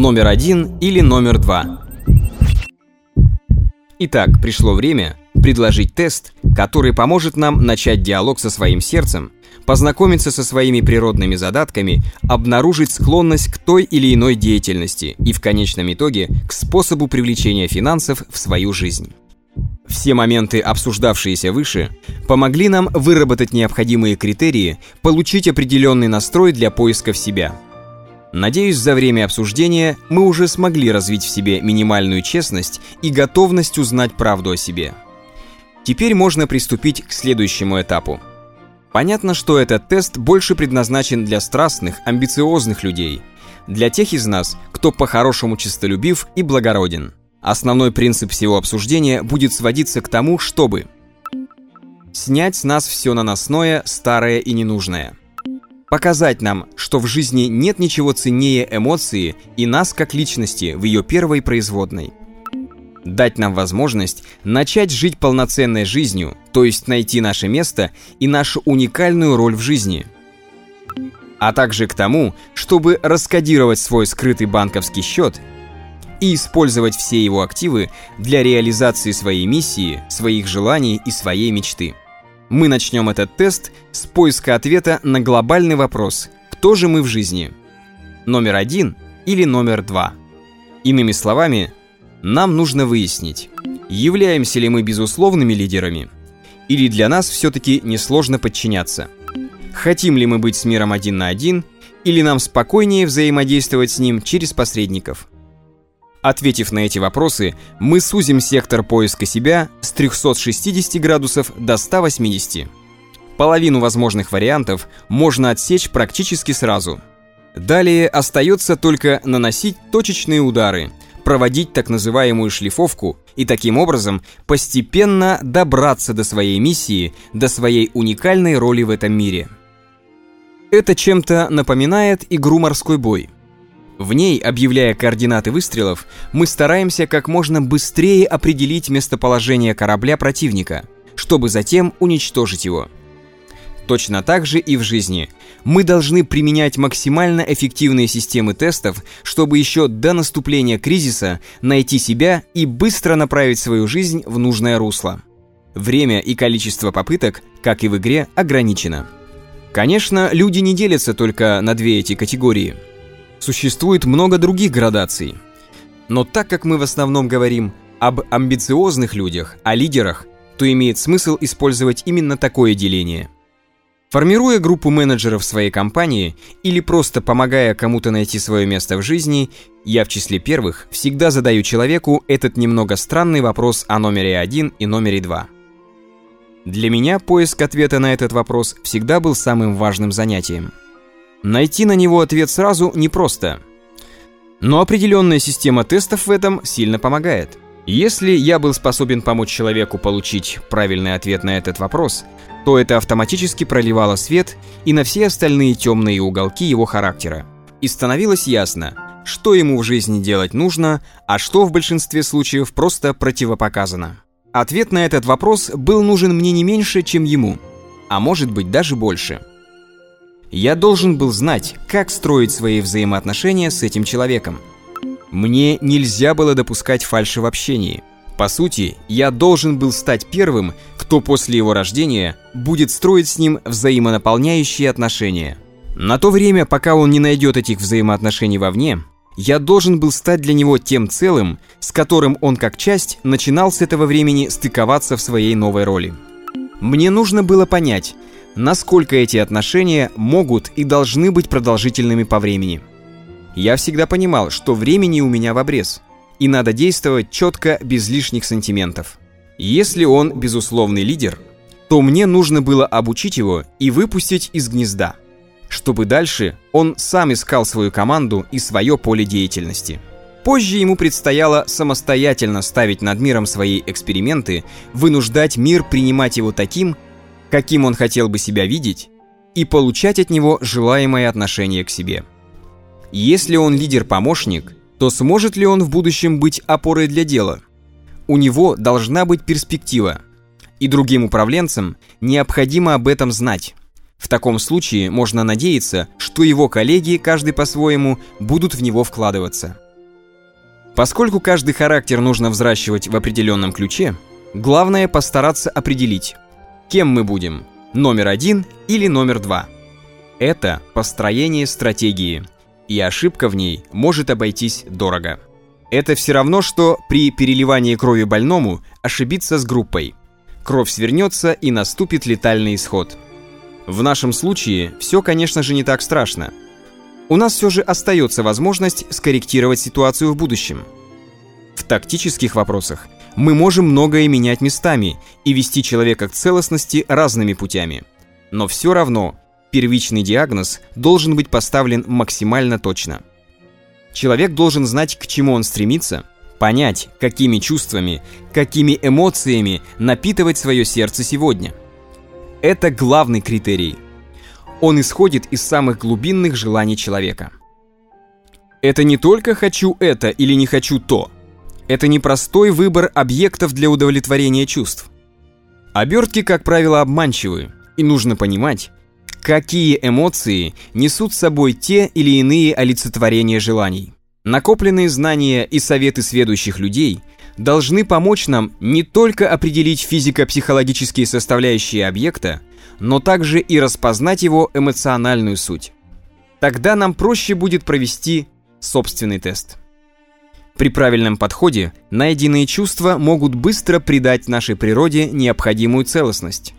Номер один или номер два? Итак, пришло время предложить тест, который поможет нам начать диалог со своим сердцем, познакомиться со своими природными задатками, обнаружить склонность к той или иной деятельности и в конечном итоге к способу привлечения финансов в свою жизнь. Все моменты, обсуждавшиеся выше, помогли нам выработать необходимые критерии, получить определенный настрой для поиска в себя. Надеюсь, за время обсуждения мы уже смогли развить в себе минимальную честность и готовность узнать правду о себе. Теперь можно приступить к следующему этапу. Понятно, что этот тест больше предназначен для страстных, амбициозных людей, для тех из нас, кто по-хорошему честолюбив и благороден – Основной принцип всего обсуждения будет сводиться к тому, чтобы снять с нас все наносное, старое и ненужное. Показать нам, что в жизни нет ничего ценнее эмоции и нас как личности в ее первой производной. Дать нам возможность начать жить полноценной жизнью, то есть найти наше место и нашу уникальную роль в жизни. А также к тому, чтобы раскодировать свой скрытый банковский счет и использовать все его активы для реализации своей миссии, своих желаний и своей мечты. Мы начнем этот тест с поиска ответа на глобальный вопрос «Кто же мы в жизни?» Номер один или номер два? Иными словами, нам нужно выяснить, являемся ли мы безусловными лидерами, или для нас все-таки несложно подчиняться. Хотим ли мы быть с миром один на один, или нам спокойнее взаимодействовать с ним через посредников – Ответив на эти вопросы, мы сузим сектор поиска себя с 360 градусов до 180. Половину возможных вариантов можно отсечь практически сразу. Далее остается только наносить точечные удары, проводить так называемую шлифовку и таким образом постепенно добраться до своей миссии, до своей уникальной роли в этом мире. Это чем-то напоминает игру «Морской бой». В ней, объявляя координаты выстрелов, мы стараемся как можно быстрее определить местоположение корабля противника, чтобы затем уничтожить его. Точно так же и в жизни. Мы должны применять максимально эффективные системы тестов, чтобы еще до наступления кризиса найти себя и быстро направить свою жизнь в нужное русло. Время и количество попыток, как и в игре, ограничено. Конечно, люди не делятся только на две эти категории – Существует много других градаций. Но так как мы в основном говорим об амбициозных людях, о лидерах, то имеет смысл использовать именно такое деление. Формируя группу менеджеров своей компании или просто помогая кому-то найти свое место в жизни, я в числе первых всегда задаю человеку этот немного странный вопрос о номере один и номере два. Для меня поиск ответа на этот вопрос всегда был самым важным занятием – Найти на него ответ сразу непросто. Но определенная система тестов в этом сильно помогает. Если я был способен помочь человеку получить правильный ответ на этот вопрос, то это автоматически проливало свет и на все остальные темные уголки его характера. И становилось ясно, что ему в жизни делать нужно, а что в большинстве случаев просто противопоказано. Ответ на этот вопрос был нужен мне не меньше, чем ему, а может быть даже больше – я должен был знать, как строить свои взаимоотношения с этим человеком. Мне нельзя было допускать фальши в общении. По сути, я должен был стать первым, кто после его рождения будет строить с ним взаимонаполняющие отношения. На то время, пока он не найдет этих взаимоотношений вовне, я должен был стать для него тем целым, с которым он как часть начинал с этого времени стыковаться в своей новой роли. Мне нужно было понять, насколько эти отношения могут и должны быть продолжительными по времени. Я всегда понимал, что времени у меня в обрез, и надо действовать четко, без лишних сантиментов. Если он безусловный лидер, то мне нужно было обучить его и выпустить из гнезда, чтобы дальше он сам искал свою команду и свое поле деятельности. Позже ему предстояло самостоятельно ставить над миром свои эксперименты, вынуждать мир принимать его таким, каким он хотел бы себя видеть, и получать от него желаемое отношение к себе. Если он лидер-помощник, то сможет ли он в будущем быть опорой для дела? У него должна быть перспектива, и другим управленцам необходимо об этом знать. В таком случае можно надеяться, что его коллеги, каждый по-своему, будут в него вкладываться. Поскольку каждый характер нужно взращивать в определенном ключе, главное постараться определить, кем мы будем, номер один или номер два. Это построение стратегии, и ошибка в ней может обойтись дорого. Это все равно, что при переливании крови больному ошибиться с группой. Кровь свернется и наступит летальный исход. В нашем случае все, конечно же, не так страшно. У нас все же остается возможность скорректировать ситуацию в будущем. В тактических вопросах мы можем многое менять местами и вести человека к целостности разными путями. Но все равно первичный диагноз должен быть поставлен максимально точно. Человек должен знать, к чему он стремится, понять, какими чувствами, какими эмоциями напитывать свое сердце сегодня. Это главный критерий. Он исходит из самых глубинных желаний человека. Это не только «хочу это» или «не хочу то», это непростой выбор объектов для удовлетворения чувств. Обертки, как правило, обманчивы, и нужно понимать, какие эмоции несут с собой те или иные олицетворения желаний. Накопленные знания и советы сведущих людей должны помочь нам не только определить физико-психологические составляющие объекта, но также и распознать его эмоциональную суть. Тогда нам проще будет провести собственный тест. При правильном подходе найденные чувства могут быстро придать нашей природе необходимую целостность.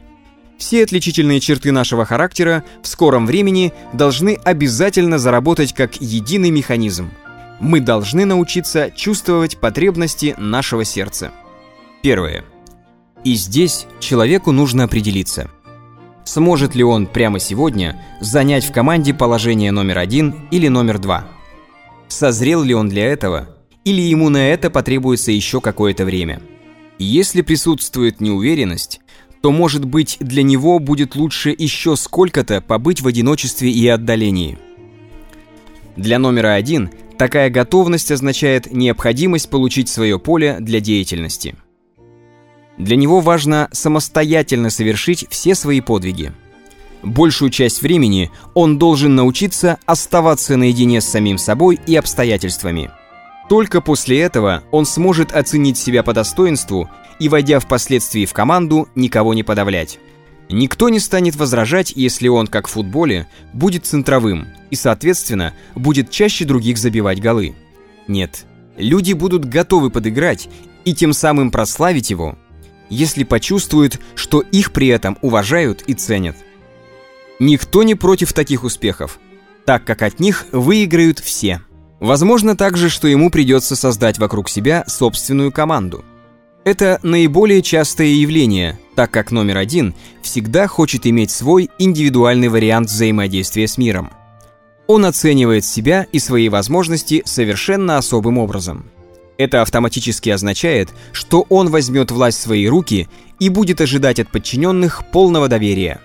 Все отличительные черты нашего характера в скором времени должны обязательно заработать как единый механизм. Мы должны научиться чувствовать потребности нашего сердца. Первое. И здесь человеку нужно определиться. Сможет ли он прямо сегодня занять в команде положение номер один или номер два? Созрел ли он для этого или ему на это потребуется еще какое-то время. Если присутствует неуверенность, то, может быть, для него будет лучше еще сколько-то побыть в одиночестве и отдалении. Для номера один такая готовность означает необходимость получить свое поле для деятельности. Для него важно самостоятельно совершить все свои подвиги. Большую часть времени он должен научиться оставаться наедине с самим собой и обстоятельствами – только после этого он сможет оценить себя по достоинству и, войдя впоследствии в команду, никого не подавлять. Никто не станет возражать, если он, как в футболе, будет центровым и, соответственно, будет чаще других забивать голы. Нет, люди будут готовы подыграть и тем самым прославить его, если почувствуют, что их при этом уважают и ценят. Никто не против таких успехов, так как от них выиграют все. Возможно также, что ему придется создать вокруг себя собственную команду. Это наиболее частое явление, так как номер один всегда хочет иметь свой индивидуальный вариант взаимодействия с миром. Он оценивает себя и свои возможности совершенно особым образом. Это автоматически означает, что он возьмет власть в свои руки и будет ожидать от подчиненных полного доверия.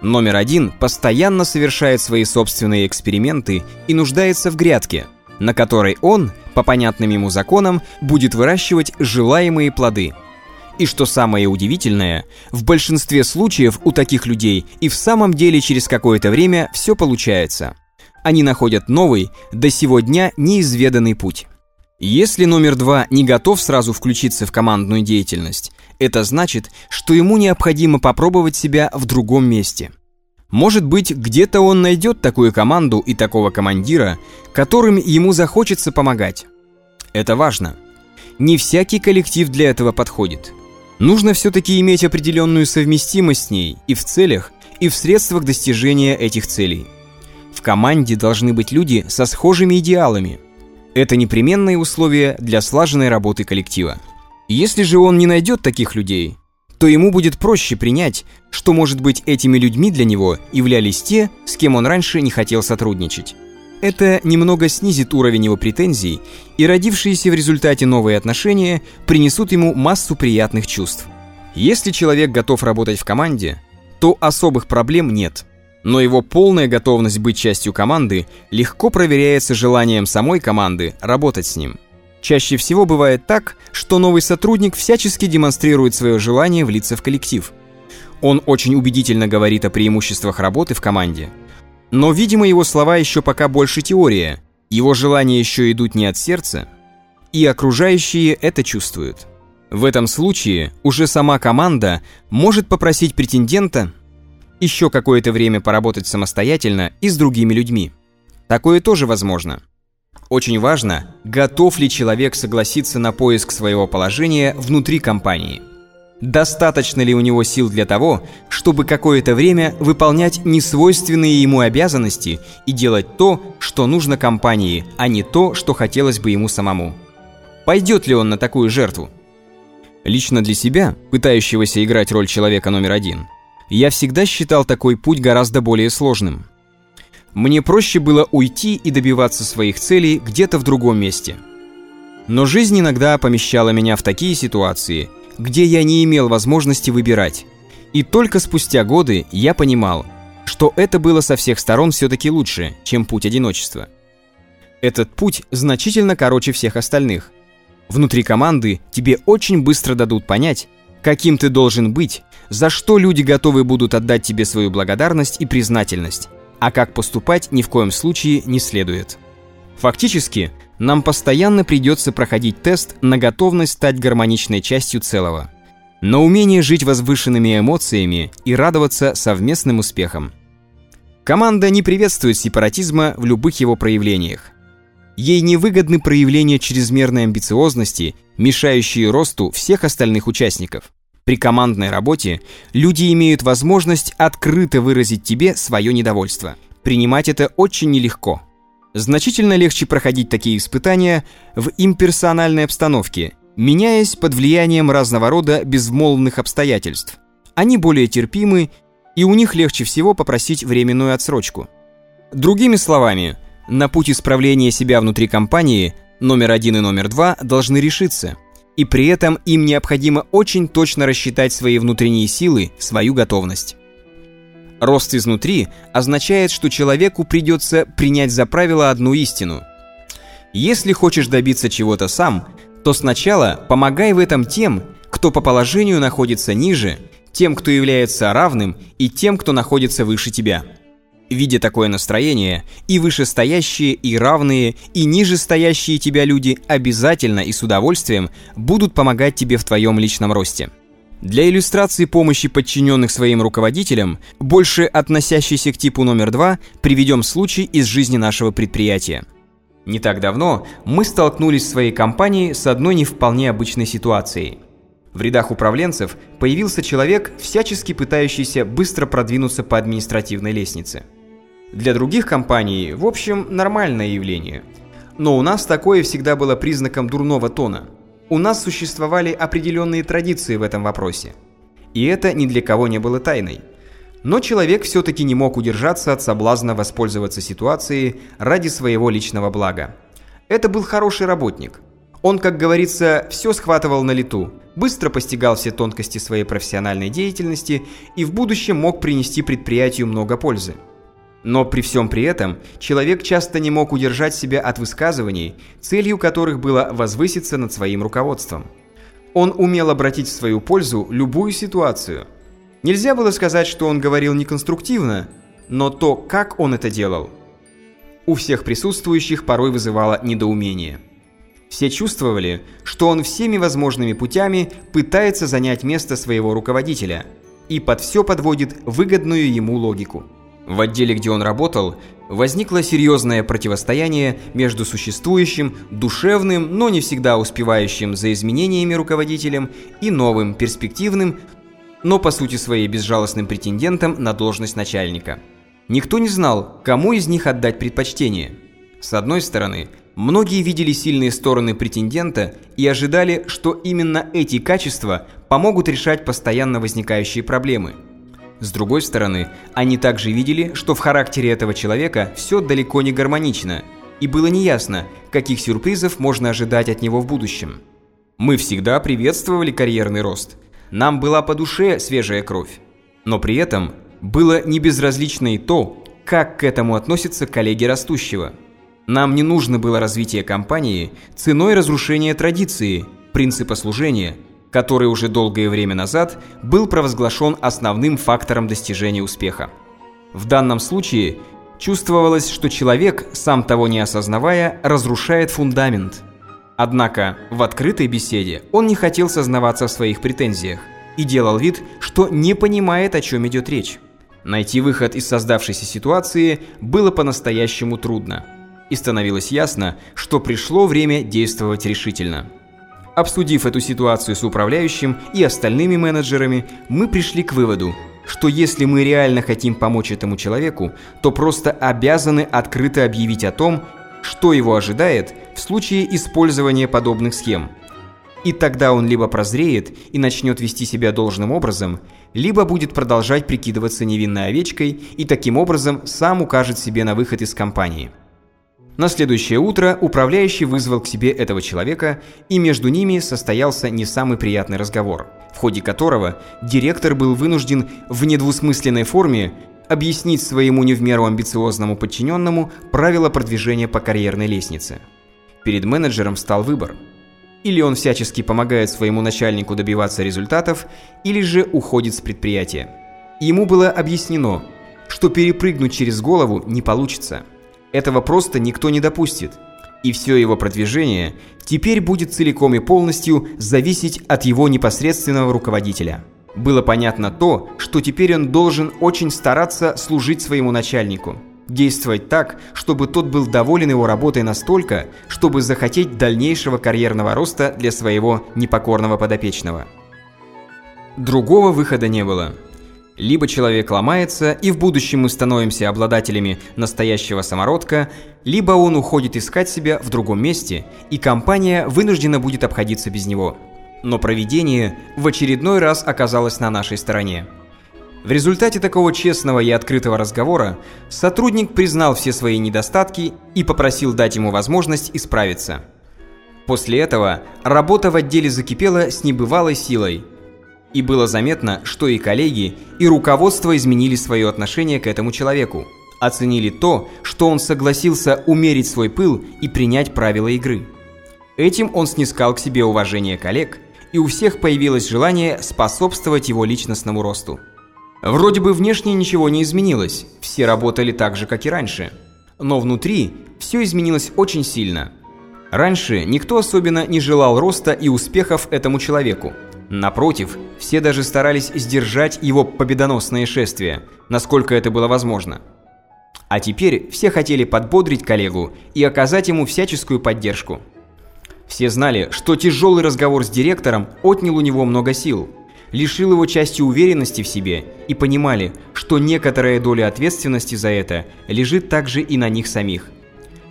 Номер один постоянно совершает свои собственные эксперименты и нуждается в грядке, на которой он, по понятным ему законам, будет выращивать желаемые плоды. И что самое удивительное, в большинстве случаев у таких людей и в самом деле через какое-то время все получается. Они находят новый, до сего дня неизведанный путь. Если номер два не готов сразу включиться в командную деятельность, это значит, что ему необходимо попробовать себя в другом месте. Может быть, где-то он найдет такую команду и такого командира, которым ему захочется помогать. Это важно. Не всякий коллектив для этого подходит. Нужно все-таки иметь определенную совместимость с ней и в целях, и в средствах достижения этих целей. В команде должны быть люди со схожими идеалами. Это непременное условие для слаженной работы коллектива. Если же он не найдет таких людей, то ему будет проще принять, что, может быть, этими людьми для него являлись те, с кем он раньше не хотел сотрудничать. Это немного снизит уровень его претензий, и родившиеся в результате новые отношения принесут ему массу приятных чувств. Если человек готов работать в команде, то особых проблем нет. Но его полная готовность быть частью команды легко проверяется желанием самой команды работать с ним – Чаще всего бывает так, что новый сотрудник всячески демонстрирует свое желание влиться в коллектив. Он очень убедительно говорит о преимуществах работы в команде. Но, видимо, его слова еще пока больше теория, его желания еще идут не от сердца. и окружающие это чувствуют. В этом случае уже сама команда может попросить претендента еще какое-то время поработать самостоятельно и с другими людьми. Такое тоже возможно. Очень важно, готов ли человек согласиться на поиск своего положения внутри компании. Достаточно ли у него сил для того, чтобы какое-то время выполнять несвойственные ему обязанности и делать то, что нужно компании, а не то, что хотелось бы ему самому? Пойдет ли он на такую жертву? Лично для себя, пытающегося играть роль человека номер один, я всегда считал такой путь гораздо более сложным. Мне проще было уйти и добиваться своих целей где-то в другом месте. Но жизнь иногда помещала меня в такие ситуации, где я не имел возможности выбирать. И только спустя годы я понимал, что это было со всех сторон все-таки лучше, чем путь одиночества. Этот путь значительно короче всех остальных. Внутри команды тебе очень быстро дадут понять, каким ты должен быть, за что люди готовы будут отдать тебе свою благодарность и признательность, а как поступать ни в коем случае не следует. Фактически, нам постоянно придется проходить тест на готовность стать гармоничной частью целого, на умение жить возвышенными эмоциями и радоваться совместным успехам. Команда не приветствует сепаратизма в любых его проявлениях. Ей невыгодны проявления чрезмерной амбициозности, мешающие росту всех остальных участников. При командной работе люди имеют возможность открыто выразить тебе свое недовольство. Принимать это очень нелегко – Значительно легче проходить такие испытания в имперсональной обстановке, меняясь под влиянием разного рода безмолвных обстоятельств. Они более терпимы, и у них легче всего попросить временную отсрочку. Другими словами, на путь исправления себя внутри компании номер один и номер два должны решиться, и при этом им необходимо очень точно рассчитать свои внутренние силы, свою готовность. Рост изнутри означает, что человеку придется принять за правило одну истину. Если хочешь добиться чего-то сам, то сначала помогай в этом тем, кто по положению находится ниже, тем, кто является равным, и тем, кто находится выше тебя. Видя такое настроение, и вышестоящие, и равные, и нижестоящие тебя люди обязательно и с удовольствием будут помогать тебе в твоем личном росте. Для иллюстрации помощи подчиненных своим руководителям, больше относящийся к типу номер два, приведем случай из жизни нашего предприятия. Не так давно мы столкнулись в своей компании с одной не вполне обычной ситуацией. В рядах управленцев появился человек, всячески пытающийся быстро продвинуться по административной лестнице. Для других компаний, в общем, нормальное явление. Но у нас такое всегда было признаком дурного тона – у нас существовали определенные традиции в этом вопросе. И это ни для кого не было тайной. Но человек все-таки не мог удержаться от соблазна воспользоваться ситуацией ради своего личного блага. Это был хороший работник. Он, как говорится, все схватывал на лету, быстро постигал все тонкости своей профессиональной деятельности и в будущем мог принести предприятию много пользы. Но при всем при этом человек часто не мог удержать себя от высказываний, целью которых было возвыситься над своим руководством. Он умел обратить в свою пользу любую ситуацию. Нельзя было сказать, что он говорил неконструктивно, но то, как он это делал, у всех присутствующих порой вызывало недоумение. Все чувствовали, что он всеми возможными путями пытается занять место своего руководителя и под все подводит выгодную ему логику. В отделе, где он работал, возникло серьезное противостояние между существующим, душевным, но не всегда успевающим за изменениями руководителем и новым, перспективным, но по сути своей безжалостным претендентом на должность начальника. Никто не знал, кому из них отдать предпочтение. С одной стороны, многие видели сильные стороны претендента и ожидали, что именно эти качества помогут решать постоянно возникающие проблемы – с другой стороны, они также видели, что в характере этого человека все далеко не гармонично, и было неясно, каких сюрпризов можно ожидать от него в будущем. Мы всегда приветствовали карьерный рост. Нам была по душе свежая кровь. Но при этом было не безразлично и то, как к этому относятся коллеги растущего. Нам не нужно было развитие компании ценой разрушения традиции, принципа служения – который уже долгое время назад был провозглашен основным фактором достижения успеха. В данном случае чувствовалось, что человек, сам того не осознавая, разрушает фундамент. Однако в открытой беседе он не хотел сознаваться в своих претензиях и делал вид, что не понимает, о чем идет речь. Найти выход из создавшейся ситуации было по-настоящему трудно. И становилось ясно, что пришло время действовать решительно. Обсудив эту ситуацию с управляющим и остальными менеджерами, мы пришли к выводу, что если мы реально хотим помочь этому человеку, то просто обязаны открыто объявить о том, что его ожидает в случае использования подобных схем. И тогда он либо прозреет и начнет вести себя должным образом, либо будет продолжать прикидываться невинной овечкой и таким образом сам укажет себе на выход из компании. На следующее утро управляющий вызвал к себе этого человека, и между ними состоялся не самый приятный разговор, в ходе которого директор был вынужден в недвусмысленной форме объяснить своему не в меру амбициозному подчиненному правила продвижения по карьерной лестнице. Перед менеджером стал выбор. Или он всячески помогает своему начальнику добиваться результатов, или же уходит с предприятия. Ему было объяснено, что перепрыгнуть через голову не получится. Этого просто никто не допустит. И все его продвижение теперь будет целиком и полностью зависеть от его непосредственного руководителя было понятно то, что теперь он должен очень стараться служить своему начальнику. Действовать так, чтобы тот был доволен его работой настолько, чтобы захотеть дальнейшего карьерного роста для своего непокорного подопечного. Другого выхода не было. Либо человек ломается, и в будущем мы становимся обладателями настоящего самородка, либо он уходит искать себя в другом месте, и компания вынуждена будет обходиться без него. Но проведение в очередной раз оказалось на нашей стороне. В результате такого честного и открытого разговора сотрудник признал все свои недостатки и попросил дать ему возможность исправиться. После этого работа в отделе закипела с небывалой силой. И было заметно, что и коллеги, и руководство изменили свое отношение к этому человеку. Оценили то, что он согласился умерить свой пыл и принять правила игры. Этим он снискал к себе уважение коллег – и у всех появилось желание способствовать его личностному росту. Вроде бы внешне ничего не изменилось, все работали так же, как и раньше. Но внутри все изменилось очень сильно. Раньше никто особенно не желал роста и успехов этому человеку. Напротив, все даже старались сдержать его победоносное шествие, насколько это было возможно. А теперь все хотели подбодрить коллегу и оказать ему всяческую поддержку. Все знали, что тяжелый разговор с директором отнял у него много сил, лишил его части уверенности в себе и понимали, что некоторая доля ответственности за это лежит также и на них самих.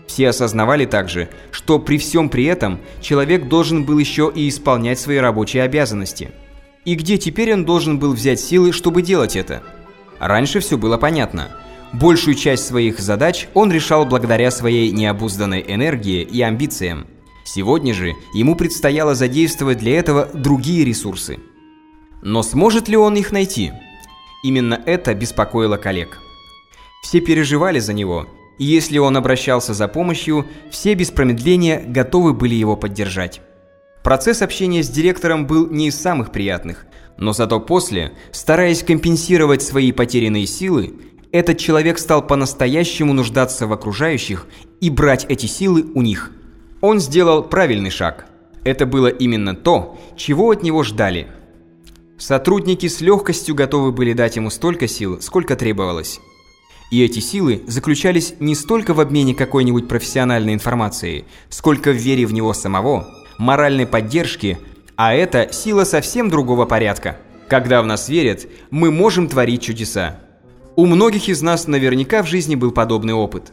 Все осознавали также, что при всем при этом человек должен был еще и исполнять свои рабочие обязанности. И где теперь он должен был взять силы, чтобы делать это? Раньше все было понятно. Большую часть своих задач он решал благодаря своей необузданной энергии и амбициям. Сегодня же ему предстояло задействовать для этого другие ресурсы. Но сможет ли он их найти? Именно это беспокоило коллег. Все переживали за него, и если он обращался за помощью, все без промедления готовы были его поддержать. Процесс общения с директором был не из самых приятных, но зато после, стараясь компенсировать свои потерянные силы, этот человек стал по-настоящему нуждаться в окружающих и брать эти силы у них – он сделал правильный шаг. Это было именно то, чего от него ждали. Сотрудники с легкостью готовы были дать ему столько сил, сколько требовалось. И эти силы заключались не столько в обмене какой-нибудь профессиональной информацией, сколько в вере в него самого, моральной поддержке, а это сила совсем другого порядка. Когда в нас верят, мы можем творить чудеса. У многих из нас наверняка в жизни был подобный опыт.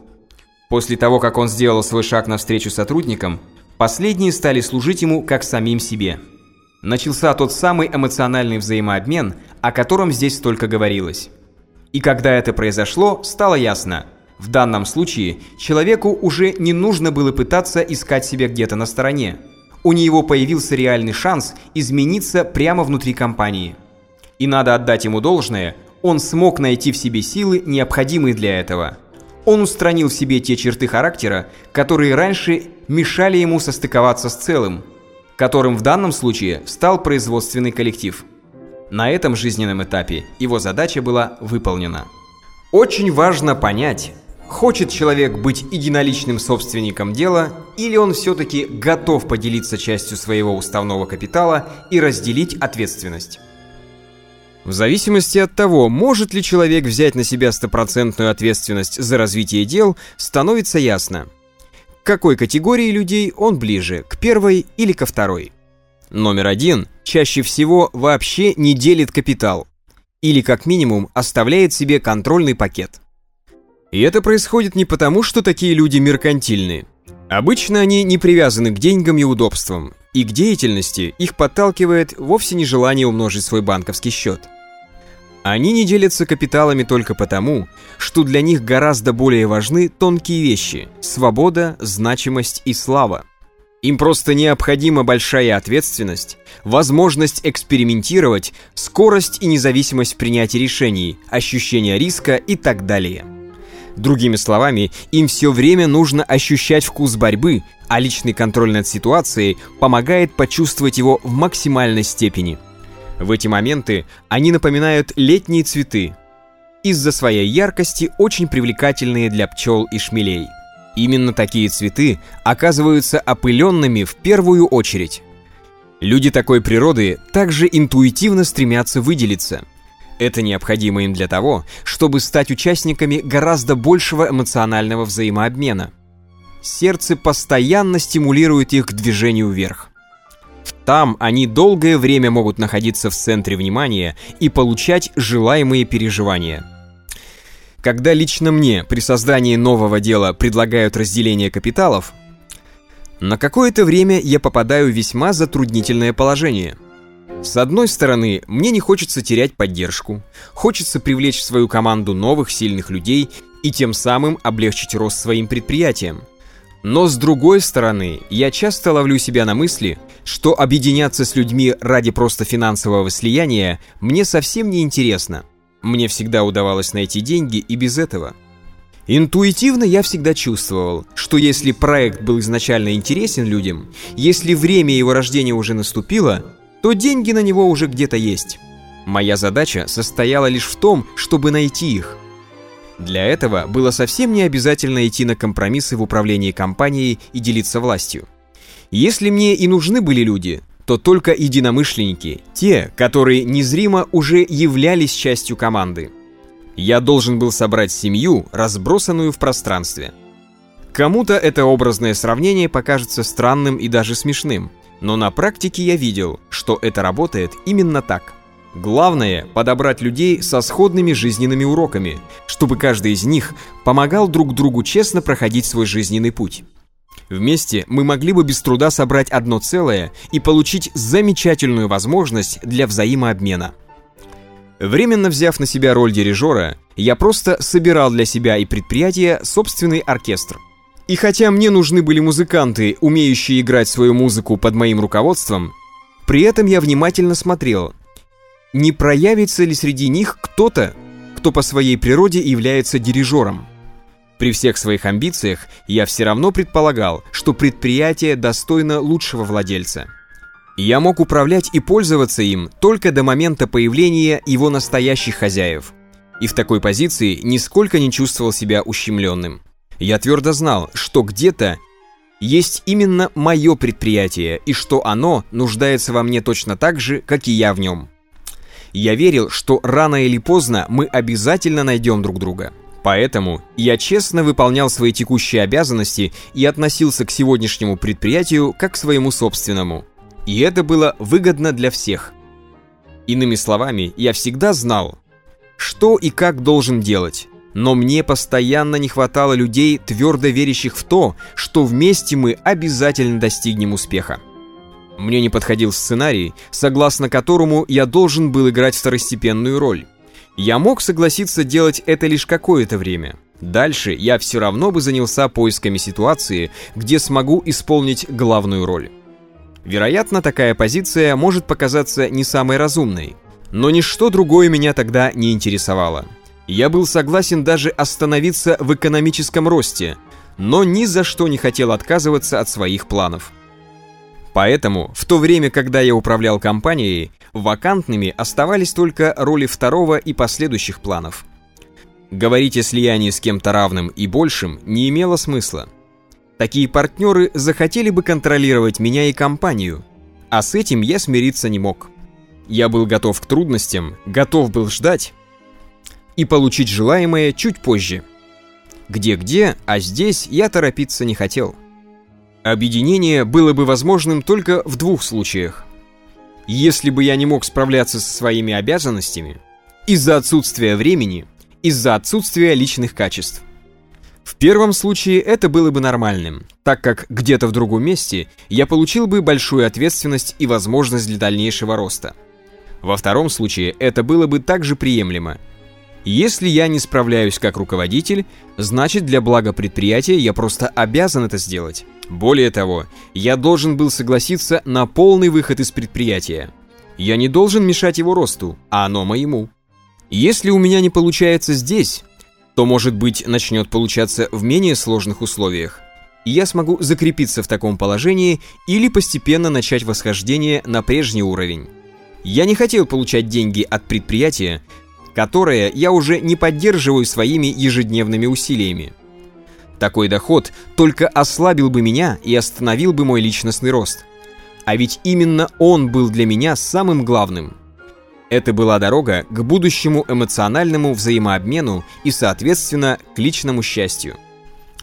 После того, как он сделал свой шаг навстречу сотрудникам, последние стали служить ему как самим себе. Начался тот самый эмоциональный взаимообмен, о котором здесь столько говорилось. И когда это произошло, стало ясно. В данном случае человеку уже не нужно было пытаться искать себя где-то на стороне. У него появился реальный шанс измениться прямо внутри компании. И надо отдать ему должное, он смог найти в себе силы, необходимые для этого – он устранил в себе те черты характера, которые раньше мешали ему состыковаться с целым, которым в данном случае стал производственный коллектив. На этом жизненном этапе его задача была выполнена. Очень важно понять, Хочет человек быть единоличным собственником дела, или он все-таки готов поделиться частью своего уставного капитала и разделить ответственность? В зависимости от того, может ли человек взять на себя стопроцентную ответственность за развитие дел, становится ясно, к какой категории людей он ближе, к первой или ко второй. Номер один чаще всего вообще не делит капитал, или как минимум оставляет себе контрольный пакет. И это происходит не потому, что такие люди меркантильны. Обычно они не привязаны к деньгам и удобствам, и к деятельности их подталкивает вовсе не желание умножить свой банковский счет. Они не делятся капиталами только потому, что для них гораздо более важны тонкие вещи – свобода, значимость и слава. Им просто необходима большая ответственность, возможность экспериментировать, скорость и независимость в принятии решений, ощущение риска и так далее. Другими словами, им все время нужно ощущать вкус борьбы, а личный контроль над ситуацией помогает почувствовать его в максимальной степени. В эти моменты они напоминают летние цветы, из-за своей яркости очень привлекательные для пчел и шмелей. Именно такие цветы оказываются опыленными в первую очередь. Люди такой природы также интуитивно стремятся выделиться – это необходимо им для того, чтобы стать участниками гораздо большего эмоционального взаимообмена. Сердце постоянно стимулирует их к движению вверх. Там они долгое время могут находиться в центре внимания и получать желаемые переживания. Когда лично мне при создании нового дела предлагают разделение капиталов, на какое-то время я попадаю в весьма затруднительное положение – с одной стороны, мне не хочется терять поддержку, хочется привлечь в свою команду новых сильных людей и тем самым облегчить рост своим предприятиям. Но с другой стороны, я часто ловлю себя на мысли, что объединяться с людьми ради просто финансового слияния мне совсем не интересно. Мне всегда удавалось найти деньги и без этого. Интуитивно я всегда чувствовал, что если проект был изначально интересен людям, если время его рождения уже наступило, то деньги на него уже где-то есть. Моя задача состояла лишь в том, чтобы найти их. Для этого было совсем не обязательно идти на компромиссы в управлении компанией и делиться властью. Если мне и нужны были люди, то только единомышленники, те, которые незримо уже являлись частью команды. Я должен был собрать семью, разбросанную в пространстве. Кому-то это образное сравнение покажется странным и даже смешным – но на практике я видел, что это работает именно так. Главное – подобрать людей со сходными жизненными уроками, чтобы каждый из них помогал друг другу честно проходить свой жизненный путь. Вместе мы могли бы без труда собрать одно целое и получить замечательную возможность для взаимообмена. Временно взяв на себя роль дирижера, я просто собирал для себя и предприятия собственный оркестр – и хотя мне нужны были музыканты, умеющие играть свою музыку под моим руководством, при этом я внимательно смотрел, не проявится ли среди них кто-то, кто по своей природе является дирижером. При всех своих амбициях я все равно предполагал, что предприятие достойно лучшего владельца. Я мог управлять и пользоваться им только до момента появления его настоящих хозяев. И в такой позиции нисколько не чувствовал себя ущемленным. Я твердо знал, что где-то есть именно мое предприятие, и что оно нуждается во мне точно так же, как и я в нем. Я верил, что рано или поздно мы обязательно найдем друг друга. Поэтому я честно выполнял свои текущие обязанности и относился к сегодняшнему предприятию как к своему собственному. И это было выгодно для всех. Иными словами, я всегда знал, что и как должен делать, но мне постоянно не хватало людей, твердо верящих в то, что вместе мы обязательно достигнем успеха. Мне не подходил сценарий, согласно которому я должен был играть второстепенную роль. Я мог согласиться делать это лишь какое-то время. Дальше я все равно бы занялся поисками ситуации, где смогу исполнить главную роль. Вероятно, такая позиция может показаться не самой разумной, но ничто другое меня тогда не интересовало. Я был согласен даже остановиться в экономическом росте, но ни за что не хотел отказываться от своих планов. Поэтому, в то время, когда я управлял компанией, вакантными оставались только роли второго и последующих планов. Говорить о слиянии с кем-то равным и большим не имело смысла. Такие партнеры захотели бы контролировать меня и компанию, а с этим я смириться не мог. Я был готов к трудностям, готов был ждать и получить желаемое чуть позже. Где-где, а здесь я торопиться не хотел. Объединение было бы возможным только в двух случаях. Если бы я не мог справляться со своими обязанностями, из-за отсутствия времени, из-за отсутствия личных качеств. В первом случае это было бы нормальным, так как где-то в другом месте я получил бы большую ответственность и возможность для дальнейшего роста. Во втором случае это было бы также приемлемо, если я не справляюсь как руководитель, значит для блага предприятия я просто обязан это сделать. Более того, я должен был согласиться на полный выход из предприятия. Я не должен мешать его росту, а оно моему. Если у меня не получается здесь, то, может быть, начнет получаться в менее сложных условиях. И я смогу закрепиться в таком положении или постепенно начать восхождение на прежний уровень. Я не хотел получать деньги от предприятия, которое я уже не поддерживаю своими ежедневными усилиями. Такой доход только ослабил бы меня и остановил бы мой личностный рост. А ведь именно он был для меня самым главным. Это была дорога к будущему эмоциональному взаимообмену и, соответственно, к личному счастью.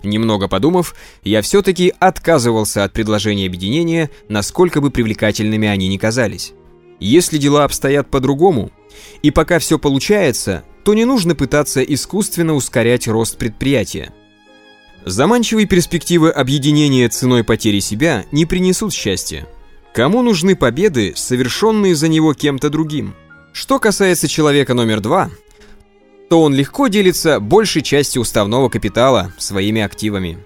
Немного подумав, я все-таки отказывался от предложения объединения, насколько бы привлекательными они ни казались. Если дела обстоят по-другому, и пока все получается, то не нужно пытаться искусственно ускорять рост предприятия. Заманчивые перспективы объединения ценой потери себя не принесут счастья. Кому нужны победы, совершенные за него кем-то другим? Что касается человека номер два, то он легко делится большей частью уставного капитала своими активами.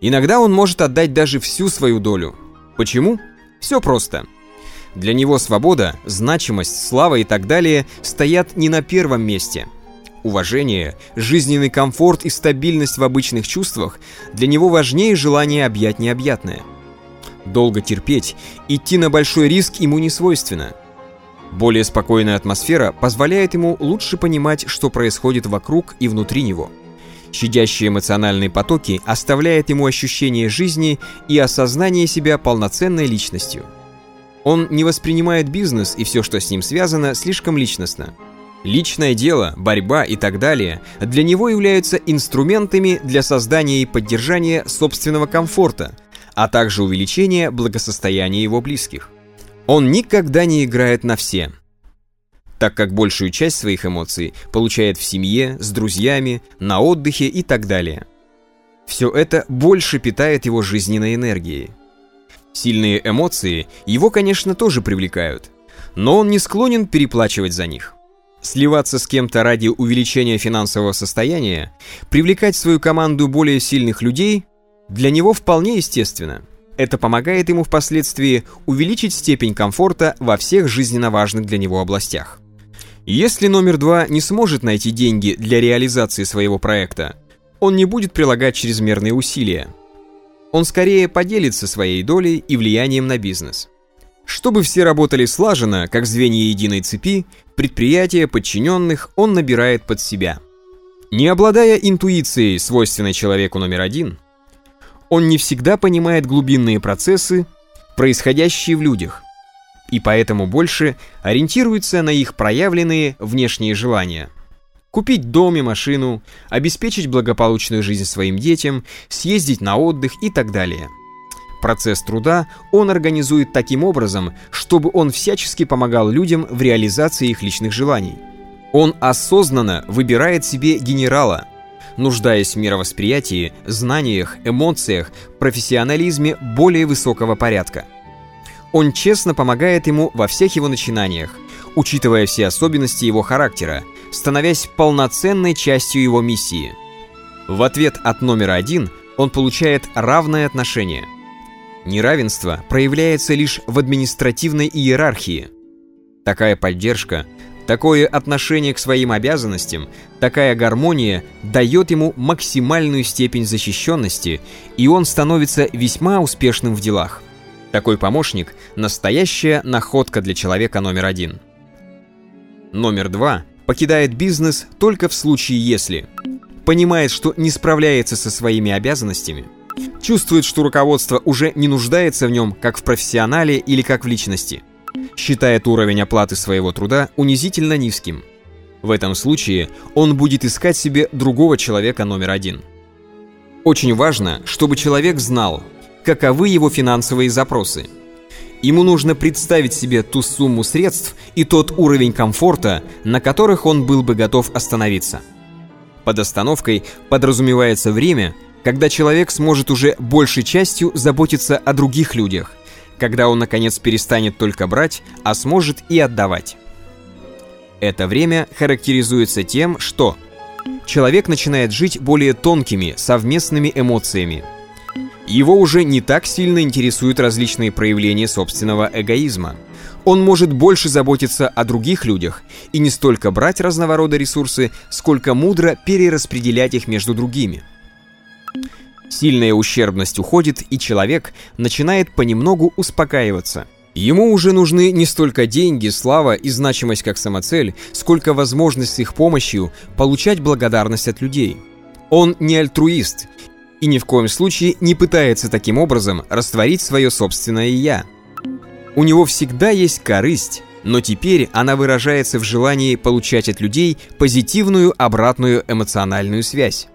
Иногда он может отдать даже всю свою долю. Почему? Все просто – для него свобода, значимость, слава и так далее стоят не на первом месте. Уважение, жизненный комфорт и стабильность в обычных чувствах для него важнее желание объять необъятное. Долго терпеть, идти на большой риск ему не свойственно. Более спокойная атмосфера позволяет ему лучше понимать, что происходит вокруг и внутри него. Щадящие эмоциональные потоки оставляют ему ощущение жизни и осознание себя полноценной личностью – он не воспринимает бизнес и все, что с ним связано, слишком личностно. Личное дело, борьба и так далее для него являются инструментами для создания и поддержания собственного комфорта, а также увеличения благосостояния его близких. Он никогда не играет на все, так как большую часть своих эмоций получает в семье, с друзьями, на отдыхе и так далее. Все это больше питает его жизненной энергией. Сильные эмоции его, конечно, тоже привлекают, но он не склонен переплачивать за них. Сливаться с кем-то ради увеличения финансового состояния, привлекать в свою команду более сильных людей для него вполне естественно. Это помогает ему впоследствии увеличить степень комфорта во всех жизненно важных для него областях. Если номер два не сможет найти деньги для реализации своего проекта, он не будет прилагать чрезмерные усилия, он скорее поделится своей долей и влиянием на бизнес. Чтобы все работали слаженно, как звенья единой цепи, предприятия подчиненных он набирает под себя. Не обладая интуицией, свойственной человеку номер один, он не всегда понимает глубинные процессы, происходящие в людях, и поэтому больше ориентируется на их проявленные внешние желания – Купить дом и машину, обеспечить благополучную жизнь своим детям, съездить на отдых и так далее. Процесс труда он организует таким образом, чтобы он всячески помогал людям в реализации их личных желаний. Он осознанно выбирает себе генерала, нуждаясь в мировосприятии, знаниях, эмоциях, профессионализме более высокого порядка. Он честно помогает ему во всех его начинаниях, учитывая все особенности его характера, становясь полноценной частью его миссии. В ответ от номера один он получает равное отношение. Неравенство проявляется лишь в административной иерархии. Такая поддержка, такое отношение к своим обязанностям, такая гармония дает ему максимальную степень защищенности, и он становится весьма успешным в делах. Такой помощник – настоящая находка для человека номер один. Номер два покидает бизнес только в случае если понимает, что не справляется со своими обязанностями, чувствует, что руководство уже не нуждается в нем как в профессионале или как в личности, считает уровень оплаты своего труда унизительно низким. В этом случае он будет искать себе другого человека номер один. Очень важно, чтобы человек знал, каковы его финансовые запросы. Ему нужно представить себе ту сумму средств и тот уровень комфорта, на которых он был бы готов остановиться. Под остановкой подразумевается время, когда человек сможет уже большей частью заботиться о других людях, когда он наконец перестанет только брать, а сможет и отдавать. Это время характеризуется тем, что человек начинает жить более тонкими, совместными эмоциями. Его уже не так сильно интересуют различные проявления собственного эгоизма. Он может больше заботиться о других людях и не столько брать разного рода ресурсы, сколько мудро перераспределять их между другими. Сильная ущербность уходит, и человек начинает понемногу успокаиваться. Ему уже нужны не столько деньги, слава и значимость как самоцель, сколько возможность с их помощью получать благодарность от людей. Он не альтруист и ни в коем случае не пытается таким образом растворить свое собственное «я». У него всегда есть корысть, но теперь она выражается в желании получать от людей позитивную обратную эмоциональную связь.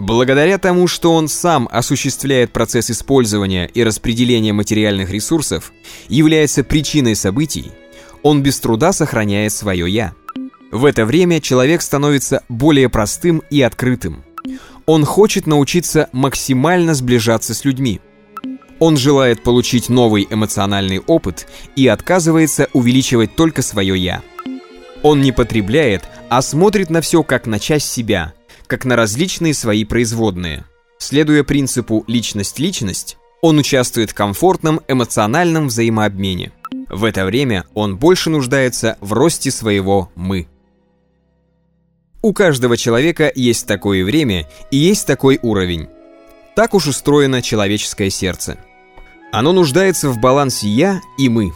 Благодаря тому, что он сам осуществляет процесс использования и распределения материальных ресурсов, является причиной событий, он без труда сохраняет свое «я». В это время человек становится более простым и открытым. Он хочет научиться максимально сближаться с людьми. Он желает получить новый эмоциональный опыт и отказывается увеличивать только свое «я». Он не потребляет, а смотрит на все как на часть себя – как на различные свои производные. Следуя принципу «личность-личность», он участвует в комфортном эмоциональном взаимообмене. В это время он больше нуждается в росте своего «мы». У каждого человека есть такое время и есть такой уровень. Так уж устроено человеческое сердце. Оно нуждается в балансе «я» и «мы».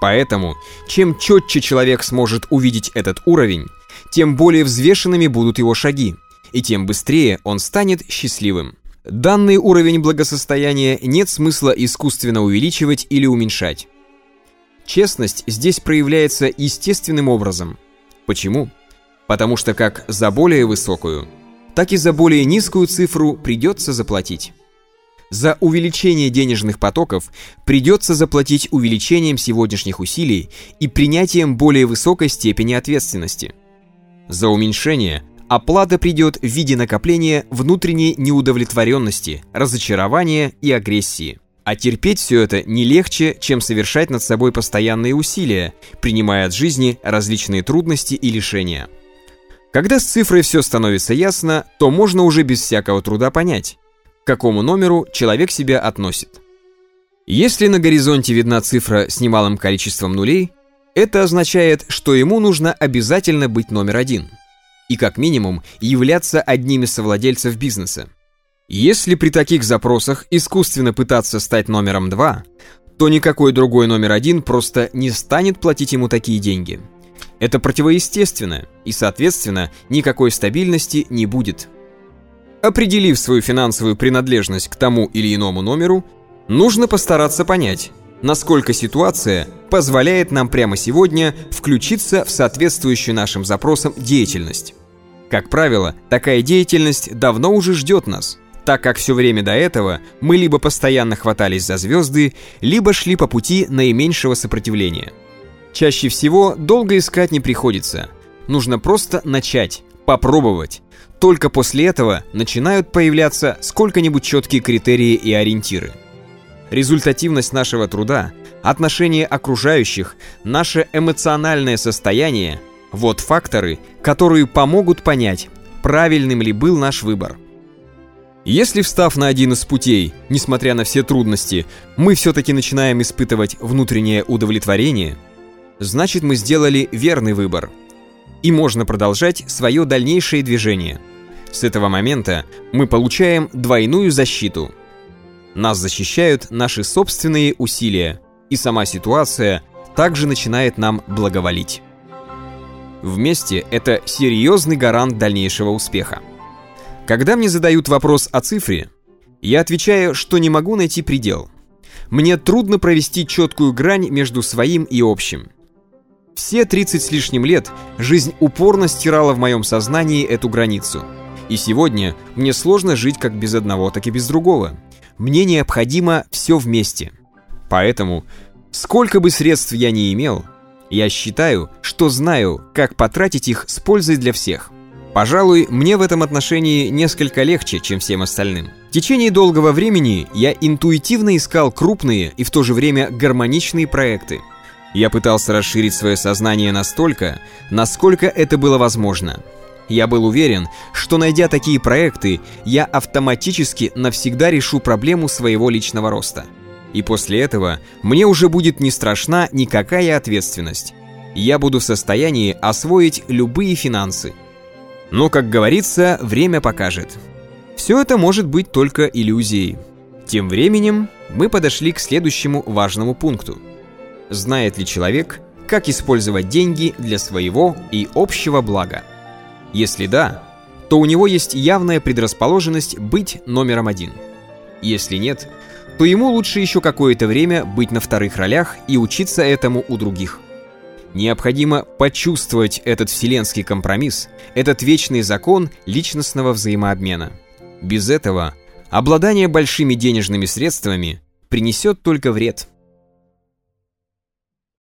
Поэтому, чем четче человек сможет увидеть этот уровень, тем более взвешенными будут его шаги, и тем быстрее он станет счастливым. Данный уровень благосостояния нет смысла искусственно увеличивать или уменьшать. Честность здесь проявляется естественным образом. Почему? Потому что как за более высокую, так и за более низкую цифру придется заплатить. За увеличение денежных потоков придется заплатить увеличением сегодняшних усилий и принятием более высокой степени ответственности. За уменьшение Оплата придет в виде накопления внутренней неудовлетворенности, разочарования и агрессии. А терпеть все это не легче, чем совершать над собой постоянные усилия, принимая от жизни различные трудности и лишения. Когда с цифрой все становится ясно, то можно уже без всякого труда понять, к какому номеру человек себя относит. Если на горизонте видна цифра с немалым количеством нулей, это означает, что ему нужно обязательно быть номер один – и как минимум являться одним из совладельцев бизнеса. Если при таких запросах искусственно пытаться стать номером два, то никакой другой номер один просто не станет платить ему такие деньги. Это противоестественно, и, соответственно, никакой стабильности не будет. Определив свою финансовую принадлежность к тому или иному номеру, нужно постараться понять, насколько ситуация позволяет нам прямо сегодня включиться в соответствующую нашим запросам деятельность. Как правило, такая деятельность давно уже ждет нас, так как все время до этого мы либо постоянно хватались за звезды, либо шли по пути наименьшего сопротивления. Чаще всего долго искать не приходится. Нужно просто начать, попробовать. Только после этого начинают появляться сколько-нибудь четкие критерии и ориентиры. Результативность нашего труда, отношение окружающих, наше эмоциональное состояние – вот факторы, которые помогут понять, правильным ли был наш выбор. Если встав на один из путей, несмотря на все трудности, мы все-таки начинаем испытывать внутреннее удовлетворение, значит мы сделали верный выбор. И можно продолжать свое дальнейшее движение. С этого момента мы получаем двойную защиту. Нас защищают наши собственные усилия, и сама ситуация также начинает нам благоволить. Вместе это серьезный гарант дальнейшего успеха. Когда мне задают вопрос о цифре, я отвечаю, что не могу найти предел. Мне трудно провести четкую грань между своим и общим. Все 30 с лишним лет жизнь упорно стирала в моем сознании эту границу. И сегодня мне сложно жить как без одного, так и без другого. Мне необходимо все вместе. Поэтому, сколько бы средств я не имел, я считаю, что знаю, как потратить их с пользой для всех. Пожалуй, мне в этом отношении несколько легче, чем всем остальным. В течение долгого времени я интуитивно искал крупные и в то же время гармоничные проекты. Я пытался расширить свое сознание настолько, насколько это было возможно. Я был уверен, что найдя такие проекты, я автоматически навсегда решу проблему своего личного роста. И после этого мне уже будет не страшна никакая ответственность. Я буду в состоянии освоить любые финансы – но, как говорится, время покажет. Все это может быть только иллюзией. Тем временем мы подошли к следующему важному пункту. Знает ли человек, как использовать деньги для своего и общего блага? Если да, то у него есть явная предрасположенность быть номером один. Если нет, то ему лучше еще какое-то время быть на вторых ролях и учиться этому у других. Необходимо почувствовать этот вселенский компромисс, этот вечный закон личностного взаимообмена. Без этого обладание большими денежными средствами принесет только вред –